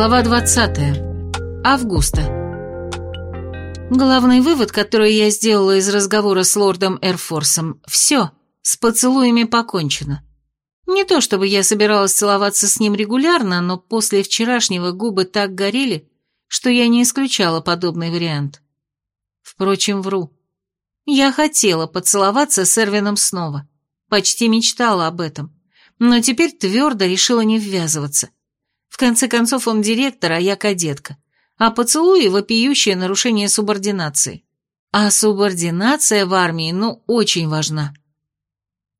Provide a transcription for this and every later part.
Глава 20. Августа. Главный вывод, который я сделала из разговора с лордом Эрфорсом – все, с поцелуями покончено. Не то чтобы я собиралась целоваться с ним регулярно, но после вчерашнего губы так горели, что я не исключала подобный вариант. Впрочем, вру. Я хотела поцеловаться с Эрвином снова. Почти мечтала об этом. Но теперь твердо решила не ввязываться. В конце концов, он директор, а я кадетка. А поцелуи – вопиющее нарушение субординации. А субординация в армии, ну, очень важна.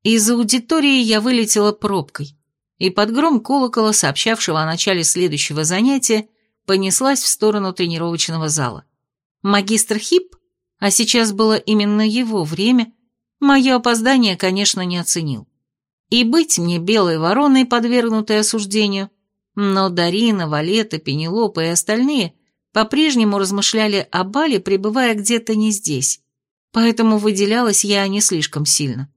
Из аудитории я вылетела пробкой, и под гром колокола, сообщавшего о начале следующего занятия, понеслась в сторону тренировочного зала. Магистр Хип, а сейчас было именно его время, мое опоздание, конечно, не оценил. И быть мне белой вороной, подвергнутой осуждению – но Дарина, Валета, Пенелопа и остальные по-прежнему размышляли о бале, пребывая где-то не здесь, поэтому выделялась я не слишком сильно.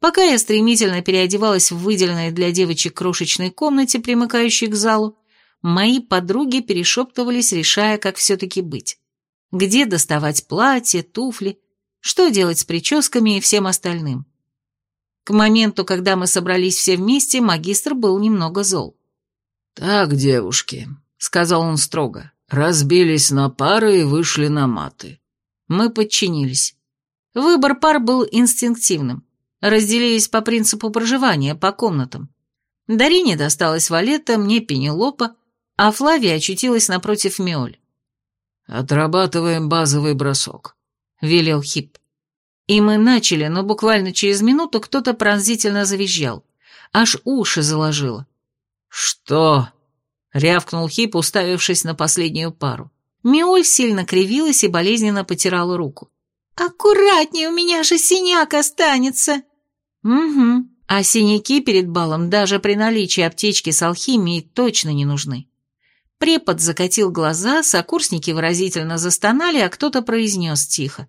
Пока я стремительно переодевалась в выделенной для девочек крошечной комнате, примыкающей к залу, мои подруги перешептывались, решая, как все-таки быть. Где доставать платье, туфли, что делать с прическами и всем остальным. К моменту, когда мы собрались все вместе, магистр был немного зол. «Так, девушки», — сказал он строго, — «разбились на пары и вышли на маты». Мы подчинились. Выбор пар был инстинктивным. Разделились по принципу проживания, по комнатам. Дарине досталась Валета, мне Пенелопа, а Флавия очутилась напротив Миоль. «Отрабатываем базовый бросок», — велел Хип. И мы начали, но буквально через минуту кто-то пронзительно завизжал. Аж уши заложило. «Что?» — рявкнул Хип, уставившись на последнюю пару. Миоль сильно кривилась и болезненно потирала руку. «Аккуратнее, у меня же синяк останется!» «Угу, а синяки перед балом даже при наличии аптечки с алхимией точно не нужны». Препод закатил глаза, сокурсники выразительно застонали, а кто-то произнес тихо.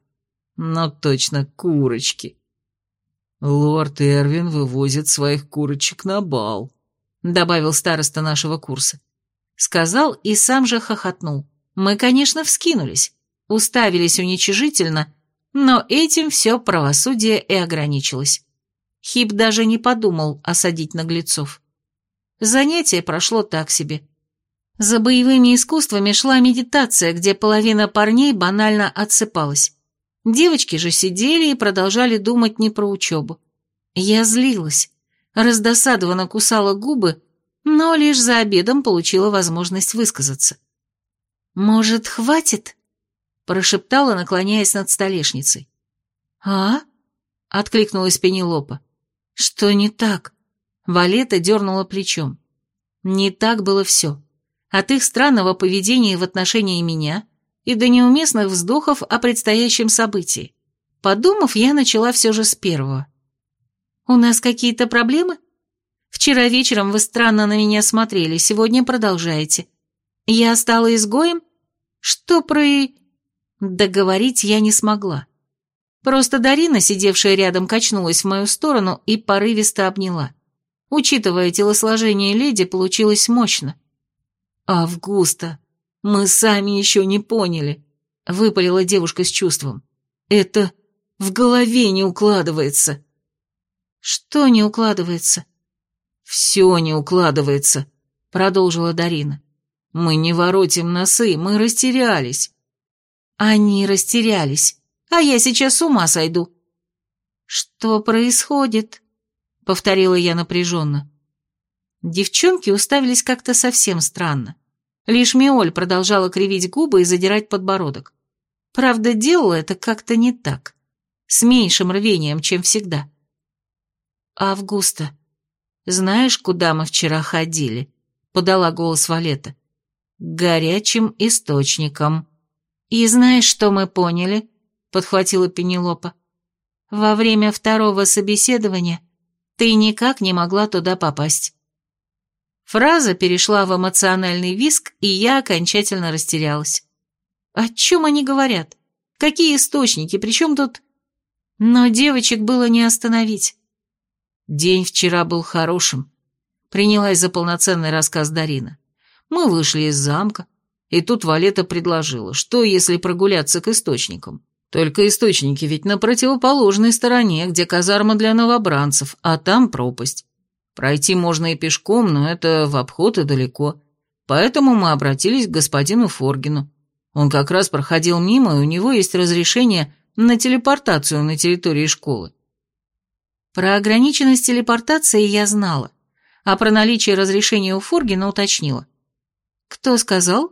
«Но точно курочки!» «Лорд Эрвин вывозит своих курочек на бал», добавил староста нашего курса. Сказал и сам же хохотнул. Мы, конечно, вскинулись, уставились уничижительно, но этим все правосудие и ограничилось. Хип даже не подумал осадить наглецов. Занятие прошло так себе. За боевыми искусствами шла медитация, где половина парней банально отсыпалась. Девочки же сидели и продолжали думать не про учебу. Я злилась раздосадованно кусала губы, но лишь за обедом получила возможность высказаться. «Может, хватит?» – прошептала, наклоняясь над столешницей. «А?» – откликнулась Пенелопа. «Что не так?» Валета дернула плечом. Не так было все. От их странного поведения в отношении меня и до неуместных вздохов о предстоящем событии. Подумав, я начала все же с первого. «У нас какие-то проблемы? Вчера вечером вы странно на меня смотрели, сегодня продолжаете. Я стала изгоем? Что про...» Договорить я не смогла. Просто Дарина, сидевшая рядом, качнулась в мою сторону и порывисто обняла. Учитывая телосложение леди, получилось мощно. «Августа, мы сами еще не поняли», — выпалила девушка с чувством. «Это в голове не укладывается». «Что не укладывается?» «Все не укладывается», — продолжила Дарина. «Мы не воротим носы, мы растерялись». «Они растерялись, а я сейчас с ума сойду». «Что происходит?» — повторила я напряженно. Девчонки уставились как-то совсем странно. Лишь Миоль продолжала кривить губы и задирать подбородок. Правда, делала это как-то не так, с меньшим рвением, чем всегда. «Августа, знаешь, куда мы вчера ходили?» — подала голос Валета. «К горячим источникам». «И знаешь, что мы поняли?» — подхватила Пенелопа. «Во время второго собеседования ты никак не могла туда попасть». Фраза перешла в эмоциональный виск, и я окончательно растерялась. О чем они говорят? Какие источники? Причем тут... Но девочек было не остановить. День вчера был хорошим. Принялась за полноценный рассказ Дарина. Мы вышли из замка, и тут Валета предложила, что если прогуляться к источникам. Только источники ведь на противоположной стороне, где казарма для новобранцев, а там пропасть. Пройти можно и пешком, но это в обход и далеко. Поэтому мы обратились к господину Форгину. Он как раз проходил мимо, и у него есть разрешение на телепортацию на территории школы. Про ограниченность телепортации я знала, а про наличие разрешения у Форгина уточнила. «Кто сказал?»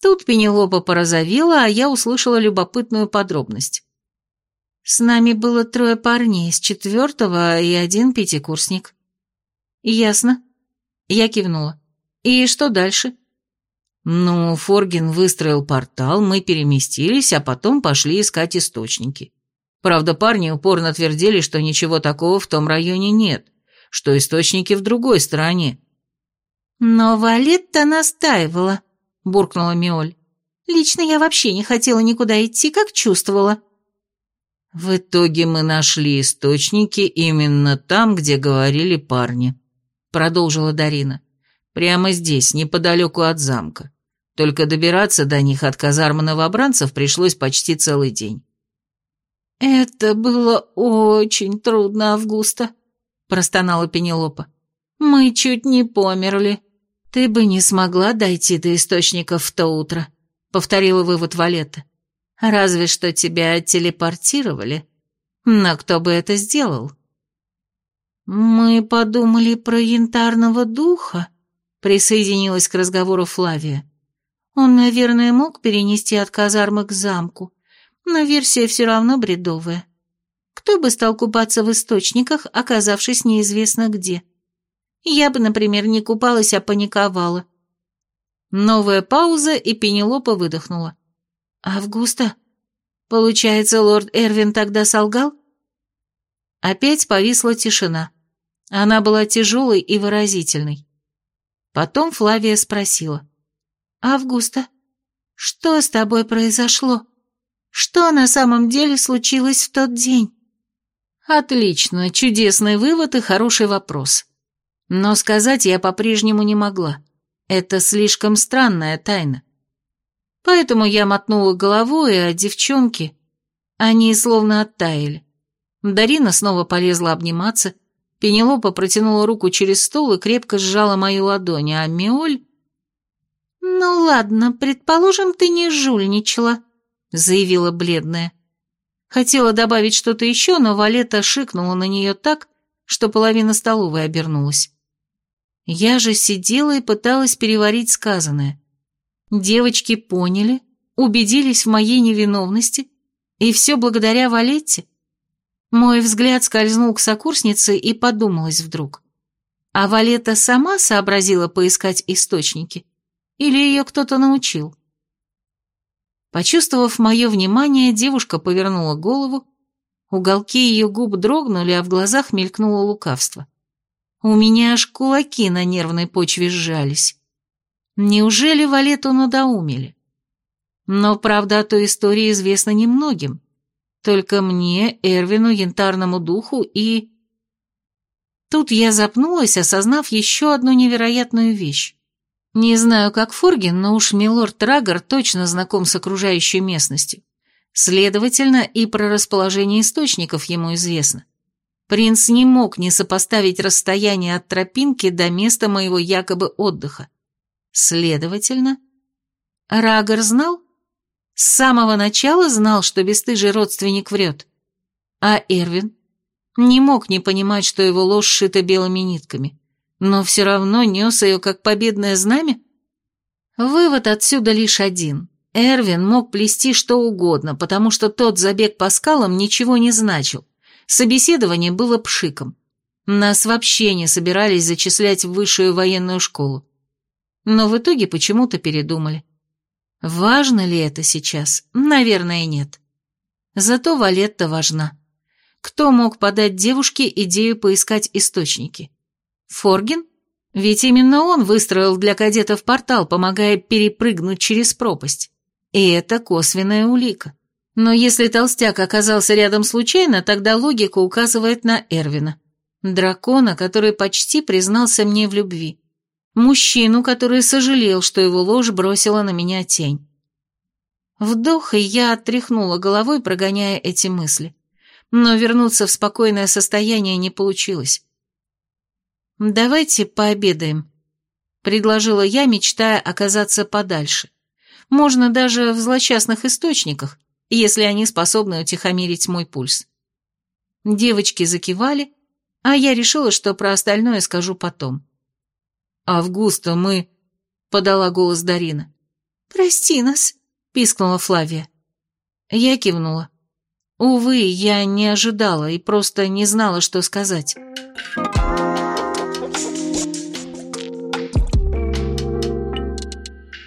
Тут Пенелопа порозовела, а я услышала любопытную подробность. С нами было трое парней, с четвертого и один пятикурсник. Ясно. Я кивнула. И что дальше? Ну, Форгин выстроил портал, мы переместились, а потом пошли искать источники. Правда, парни упорно твердили, что ничего такого в том районе нет, что источники в другой стороне. Но Валетта настаивала, — буркнула Миоль. «Лично я вообще не хотела никуда идти, как чувствовала». «В итоге мы нашли источники именно там, где говорили парни», — продолжила Дарина. «Прямо здесь, неподалеку от замка. Только добираться до них от казармы новобранцев пришлось почти целый день». «Это было очень трудно, Августа», — простонала Пенелопа. «Мы чуть не померли». «Ты бы не смогла дойти до источников в то утро», — повторила вывод Валета. «Разве что тебя телепортировали. Но кто бы это сделал?» «Мы подумали про янтарного духа», — присоединилась к разговору Флавия. «Он, наверное, мог перенести от казармы к замку, но версия все равно бредовая. Кто бы стал купаться в источниках, оказавшись неизвестно где?» Я бы, например, не купалась, а паниковала. Новая пауза, и Пенелопа выдохнула. «Августа? Получается, лорд Эрвин тогда солгал?» Опять повисла тишина. Она была тяжелой и выразительной. Потом Флавия спросила. «Августа, что с тобой произошло? Что на самом деле случилось в тот день?» «Отлично, чудесный вывод и хороший вопрос. Но сказать я по-прежнему не могла. Это слишком странная тайна. Поэтому я мотнула головой, а девчонки... Они словно оттаяли. Дарина снова полезла обниматься, Пенелопа протянула руку через стол и крепко сжала мою ладонь, а Миоль... «Ну ладно, предположим, ты не жульничала», — заявила бледная. Хотела добавить что-то еще, но Валета шикнула на нее так, что половина столовой обернулась. Я же сидела и пыталась переварить сказанное. Девочки поняли, убедились в моей невиновности, и все благодаря Валетте. Мой взгляд скользнул к сокурснице и подумалась вдруг. А Валета сама сообразила поискать источники? Или ее кто-то научил? Почувствовав мое внимание, девушка повернула голову, уголки ее губ дрогнули, а в глазах мелькнуло лукавство. У меня аж кулаки на нервной почве сжались. Неужели Валету надоумили? Но правда о той истории известна немногим. Только мне, Эрвину, Янтарному Духу и... Тут я запнулась, осознав еще одну невероятную вещь. Не знаю, как Форгин, но уж милорд Трагор точно знаком с окружающей местностью. Следовательно, и про расположение источников ему известно. Принц не мог не сопоставить расстояние от тропинки до места моего якобы отдыха. Следовательно, Рагор знал? С самого начала знал, что бесстыжий родственник врет. А Эрвин не мог не понимать, что его ложь шита белыми нитками, но все равно нес ее как победное знамя? Вывод отсюда лишь один. Эрвин мог плести что угодно, потому что тот забег по скалам ничего не значил. Собеседование было пшиком. Нас вообще не собирались зачислять в высшую военную школу. Но в итоге почему-то передумали. Важно ли это сейчас? Наверное, нет. Зато Валетта важна. Кто мог подать девушке идею поискать источники? Форгин? Ведь именно он выстроил для кадетов портал, помогая перепрыгнуть через пропасть. И это косвенная улика. Но если толстяк оказался рядом случайно, тогда логика указывает на Эрвина. Дракона, который почти признался мне в любви. Мужчину, который сожалел, что его ложь бросила на меня тень. Вдох, и я отряхнула головой, прогоняя эти мысли. Но вернуться в спокойное состояние не получилось. «Давайте пообедаем», — предложила я, мечтая оказаться подальше. Можно даже в злосчастных источниках, если они способны утихомирить мой пульс. Девочки закивали, а я решила, что про остальное скажу потом. «Августа, мы...» — подала голос Дарина. «Прости нас», — пискнула Флавия. Я кивнула. Увы, я не ожидала и просто не знала, что сказать.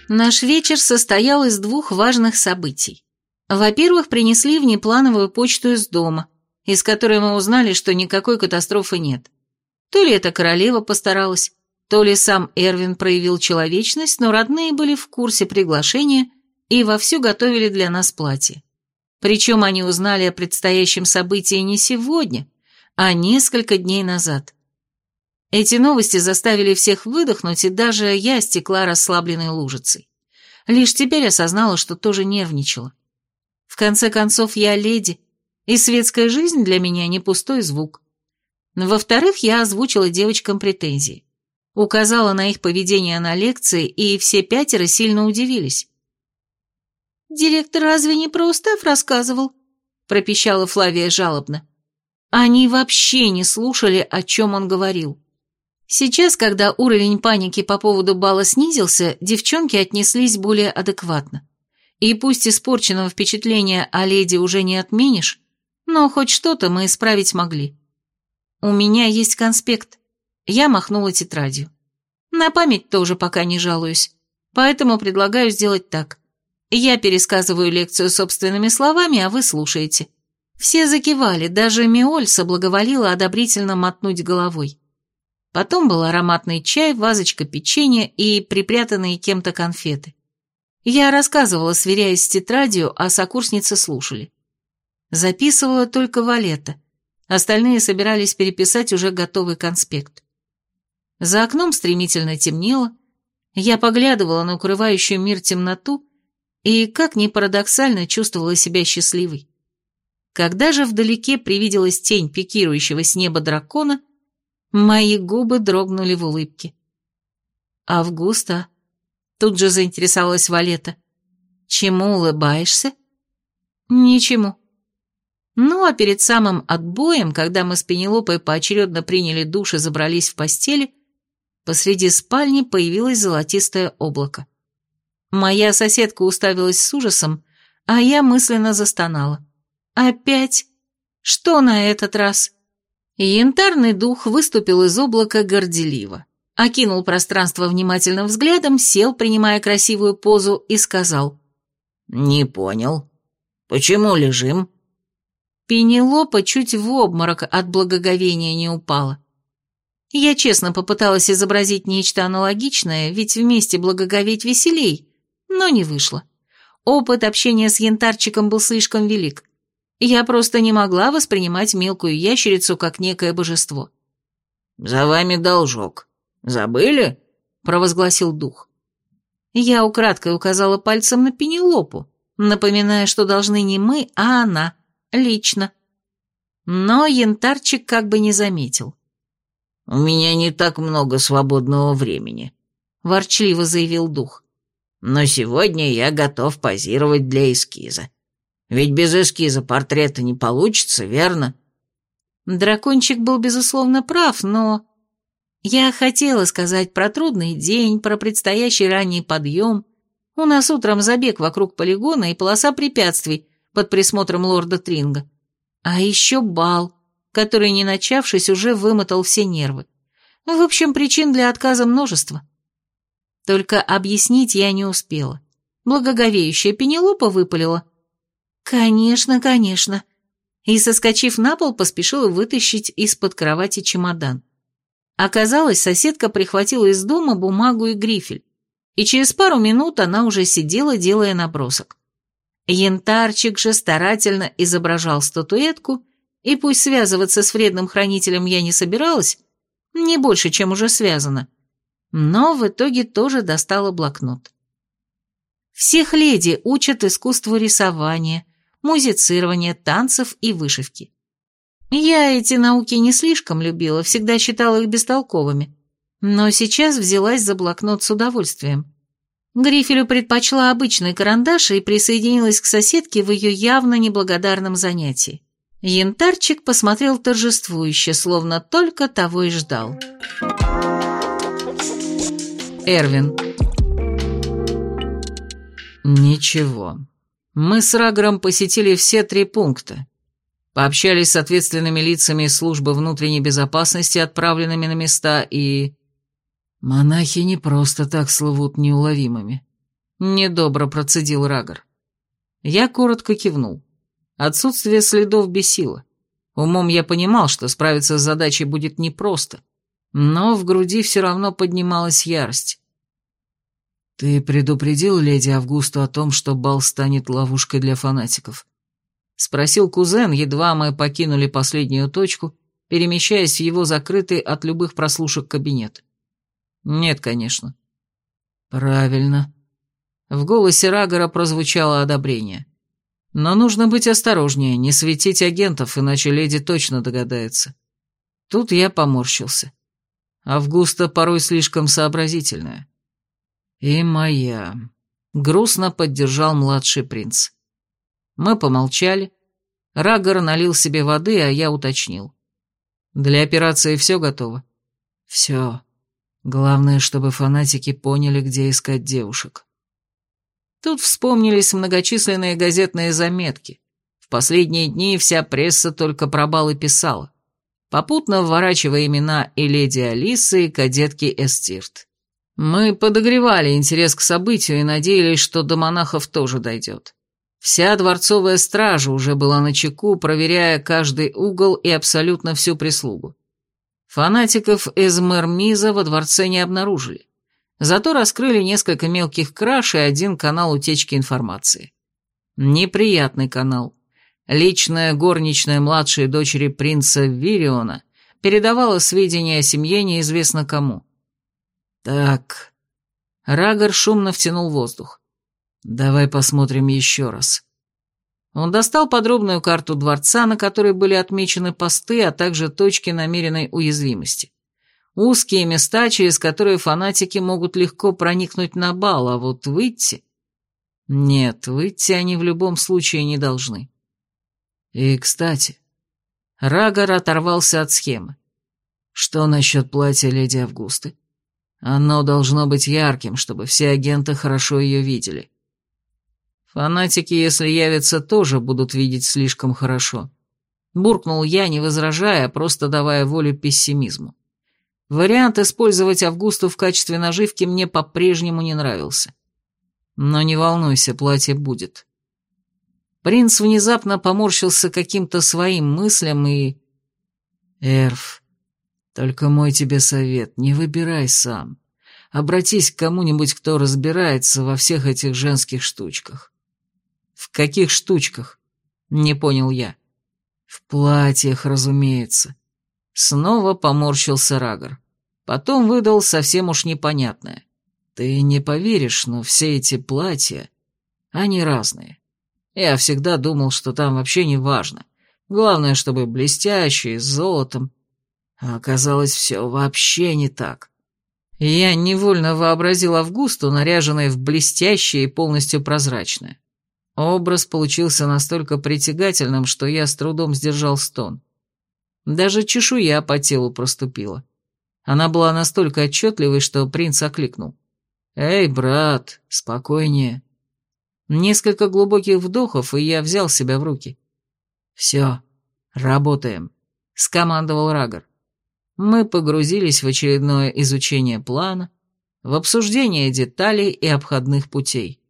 Наш вечер состоял из двух важных событий. Во-первых, принесли внеплановую почту из дома, из которой мы узнали, что никакой катастрофы нет. То ли эта королева постаралась, то ли сам Эрвин проявил человечность, но родные были в курсе приглашения и вовсю готовили для нас платье. Причем они узнали о предстоящем событии не сегодня, а несколько дней назад. Эти новости заставили всех выдохнуть, и даже я стекла расслабленной лужицей. Лишь теперь осознала, что тоже нервничала. В конце концов, я леди, и светская жизнь для меня не пустой звук. Во-вторых, я озвучила девочкам претензии. Указала на их поведение на лекции, и все пятеро сильно удивились. «Директор разве не про устав рассказывал?» – пропищала Флавия жалобно. Они вообще не слушали, о чем он говорил. Сейчас, когда уровень паники по поводу бала снизился, девчонки отнеслись более адекватно. И пусть испорченного впечатления о леди уже не отменишь, но хоть что-то мы исправить могли. У меня есть конспект. Я махнула тетрадью. На память тоже пока не жалуюсь, поэтому предлагаю сделать так. Я пересказываю лекцию собственными словами, а вы слушаете. Все закивали, даже Миоль соблаговолила одобрительно мотнуть головой. Потом был ароматный чай, вазочка печенья и припрятанные кем-то конфеты. Я рассказывала, сверяясь с тетрадью, а сокурсницы слушали. Записывала только Валета. Остальные собирались переписать уже готовый конспект. За окном стремительно темнело. Я поглядывала на укрывающую мир темноту и, как ни парадоксально, чувствовала себя счастливой. Когда же вдалеке привиделась тень пикирующего с неба дракона, мои губы дрогнули в улыбке. «Августа?» Тут же заинтересовалась Валета. «Чему улыбаешься?» «Ничему». Ну, а перед самым отбоем, когда мы с Пенелопой поочередно приняли душ и забрались в постели, посреди спальни появилось золотистое облако. Моя соседка уставилась с ужасом, а я мысленно застонала. «Опять? Что на этот раз?» Янтарный дух выступил из облака горделиво, окинул пространство внимательным взглядом, сел, принимая красивую позу, и сказал. «Не понял. Почему лежим?» Пенелопа чуть в обморок от благоговения не упала. Я честно попыталась изобразить нечто аналогичное, ведь вместе благоговеть веселей, но не вышло. Опыт общения с янтарчиком был слишком велик. Я просто не могла воспринимать мелкую ящерицу как некое божество. «За вами должок. Забыли?» — провозгласил дух. Я украдкой указала пальцем на Пенелопу, напоминая, что должны не мы, а она, лично. Но янтарчик как бы не заметил. «У меня не так много свободного времени», — ворчливо заявил дух но сегодня я готов позировать для эскиза. Ведь без эскиза портрета не получится, верно?» Дракончик был, безусловно, прав, но... Я хотела сказать про трудный день, про предстоящий ранний подъем. У нас утром забег вокруг полигона и полоса препятствий под присмотром лорда Тринга. А еще бал, который, не начавшись, уже вымотал все нервы. В общем, причин для отказа множество. Только объяснить я не успела. Благоговеющая Пенелопа выпалила. «Конечно, конечно». И, соскочив на пол, поспешила вытащить из-под кровати чемодан. Оказалось, соседка прихватила из дома бумагу и грифель, и через пару минут она уже сидела, делая набросок. Янтарчик же старательно изображал статуэтку, и пусть связываться с вредным хранителем я не собиралась, не больше, чем уже связано, но в итоге тоже достала блокнот. Всех леди учат искусству рисования, музицирования, танцев и вышивки. Я эти науки не слишком любила, всегда считала их бестолковыми, но сейчас взялась за блокнот с удовольствием. Грифелю предпочла обычный карандаш и присоединилась к соседке в ее явно неблагодарном занятии. Янтарчик посмотрел торжествующе, словно только того и ждал. Эрвин. Ничего. Мы с Рагером посетили все три пункта. Пообщались с ответственными лицами службы внутренней безопасности, отправленными на места, и... Монахи не просто так слывут неуловимыми. Недобро процедил Рагор. Я коротко кивнул. Отсутствие следов бесило. Умом я понимал, что справиться с задачей будет непросто, но в груди все равно поднималась ярость. «Ты предупредил леди Августу о том, что бал станет ловушкой для фанатиков?» — спросил кузен, едва мы покинули последнюю точку, перемещаясь в его закрытый от любых прослушек кабинет. «Нет, конечно». «Правильно». В голосе Рагора прозвучало одобрение. «Но нужно быть осторожнее, не светить агентов, иначе леди точно догадается». Тут я поморщился. Августа порой слишком сообразительная. «И моя», — грустно поддержал младший принц. Мы помолчали. Рагор налил себе воды, а я уточнил. «Для операции все готово?» «Все. Главное, чтобы фанатики поняли, где искать девушек». Тут вспомнились многочисленные газетные заметки. В последние дни вся пресса только про балы писала, попутно вворачивая имена и леди Алисы, и кадетки Эстирт. Мы подогревали интерес к событию и надеялись, что до монахов тоже дойдет. Вся дворцовая стража уже была на чеку, проверяя каждый угол и абсолютно всю прислугу. Фанатиков из Мермиза во дворце не обнаружили. Зато раскрыли несколько мелких краж и один канал утечки информации. Неприятный канал. Личная горничная младшей дочери принца Вириона передавала сведения о семье неизвестно кому. «Так...» Рагор шумно втянул воздух. «Давай посмотрим еще раз». Он достал подробную карту дворца, на которой были отмечены посты, а также точки намеренной уязвимости. Узкие места, через которые фанатики могут легко проникнуть на бал, а вот выйти... Нет, выйти они в любом случае не должны. И, кстати, Рагор оторвался от схемы. Что насчет платья леди Августы? Оно должно быть ярким, чтобы все агенты хорошо ее видели. Фанатики, если явятся, тоже будут видеть слишком хорошо. Буркнул я, не возражая, просто давая волю пессимизму. Вариант использовать Августу в качестве наживки мне по-прежнему не нравился. Но не волнуйся, платье будет. Принц внезапно поморщился каким-то своим мыслям и... Эрф, только мой тебе совет, не выбирай сам. Обратись к кому-нибудь, кто разбирается во всех этих женских штучках. В каких штучках? Не понял я. В платьях, разумеется. Снова поморщился Рагор. Потом выдал совсем уж непонятное. Ты не поверишь, но все эти платья, они разные. Я всегда думал, что там вообще не важно. Главное, чтобы блестящие, с золотом, а оказалось, все вообще не так. Я невольно вообразил Августу, наряженной в блестящее и полностью прозрачное. Образ получился настолько притягательным, что я с трудом сдержал стон. Даже чешуя по телу проступила. Она была настолько отчетливой, что принц окликнул. «Эй, брат, спокойнее». Несколько глубоких вдохов, и я взял себя в руки. «Все, работаем», — скомандовал Рагор мы погрузились в очередное изучение плана, в обсуждение деталей и обходных путей.